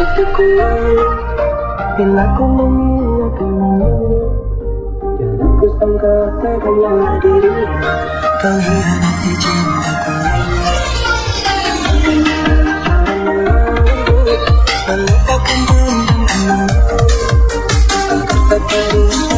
hatiku. Bila ku mengingatimu Jangan ku sangka hanya diri. Kau hianati cintaku. Meletakkan dendamku Aku tak terus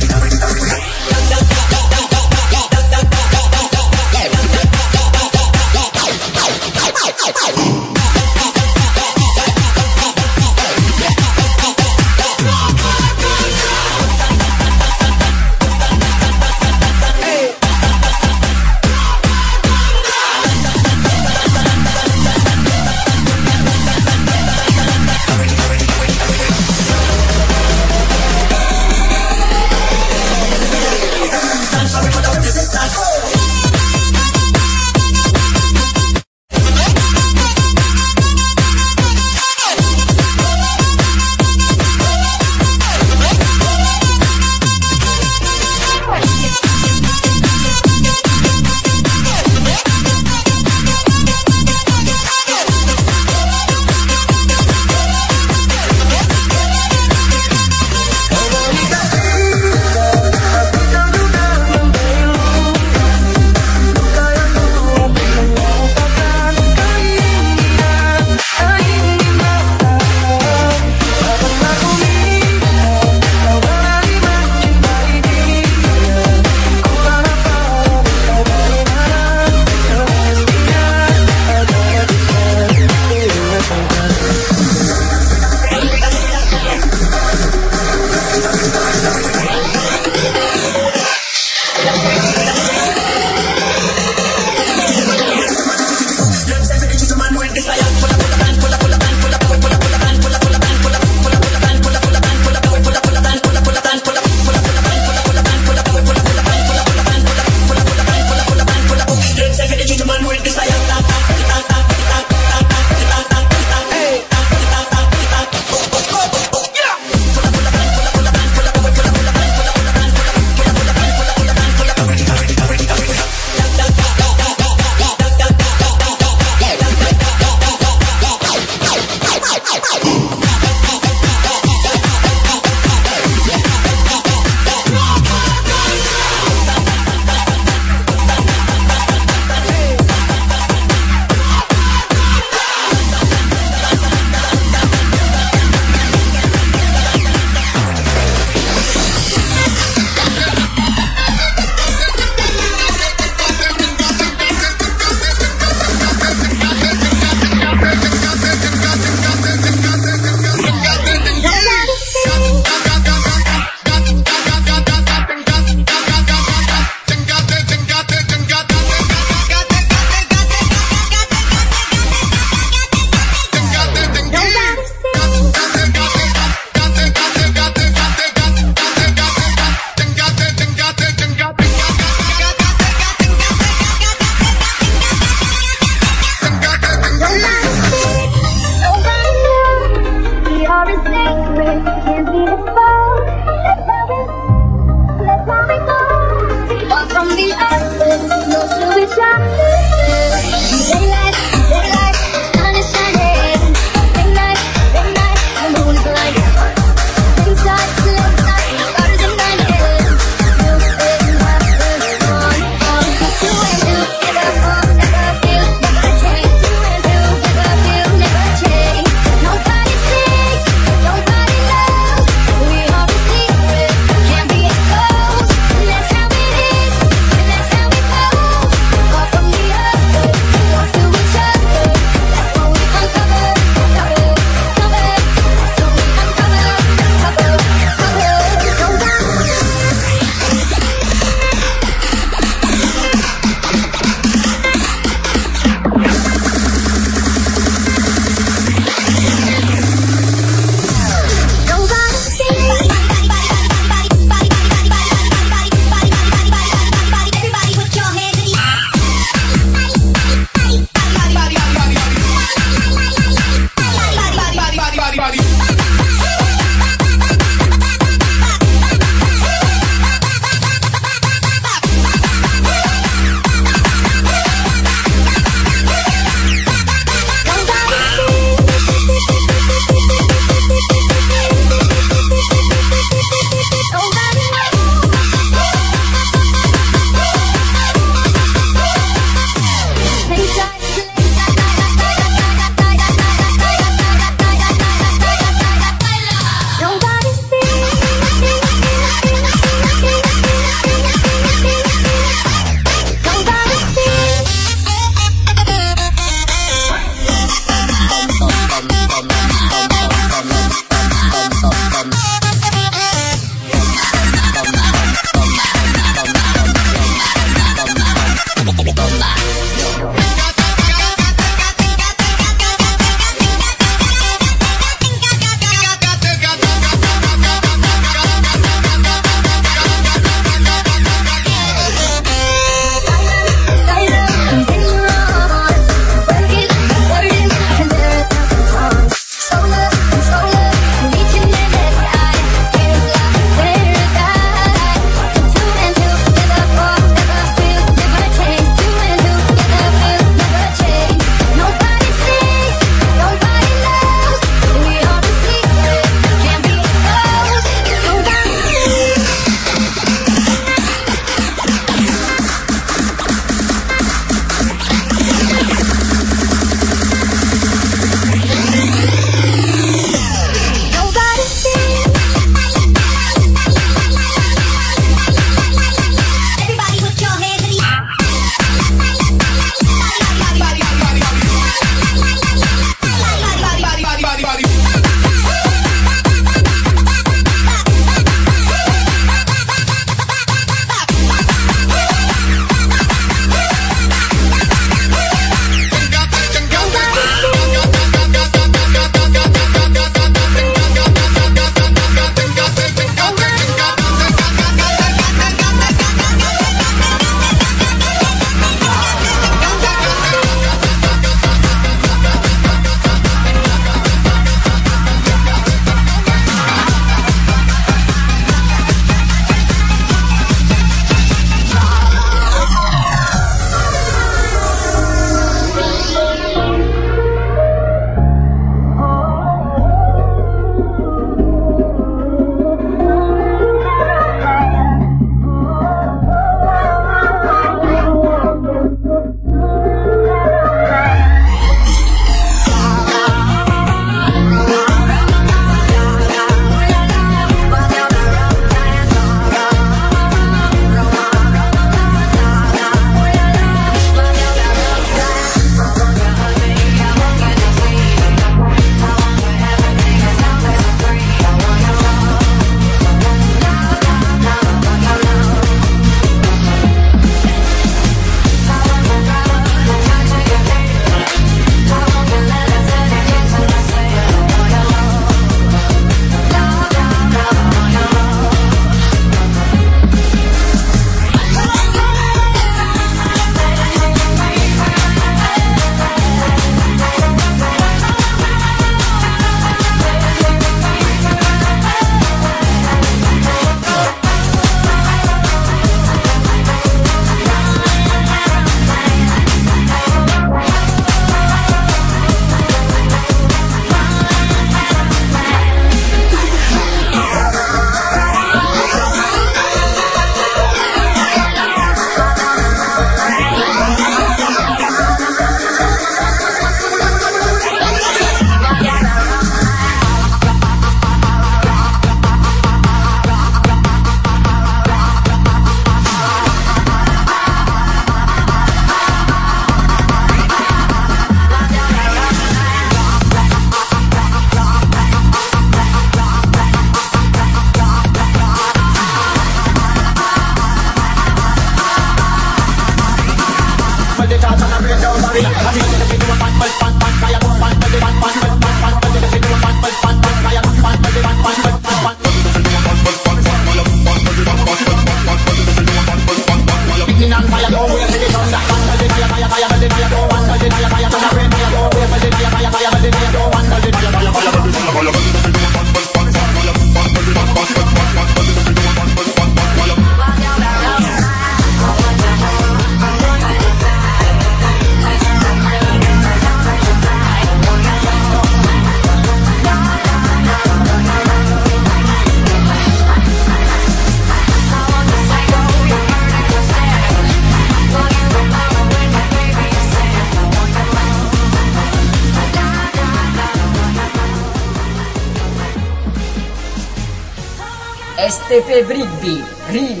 Castepe Bribbi, Rilli.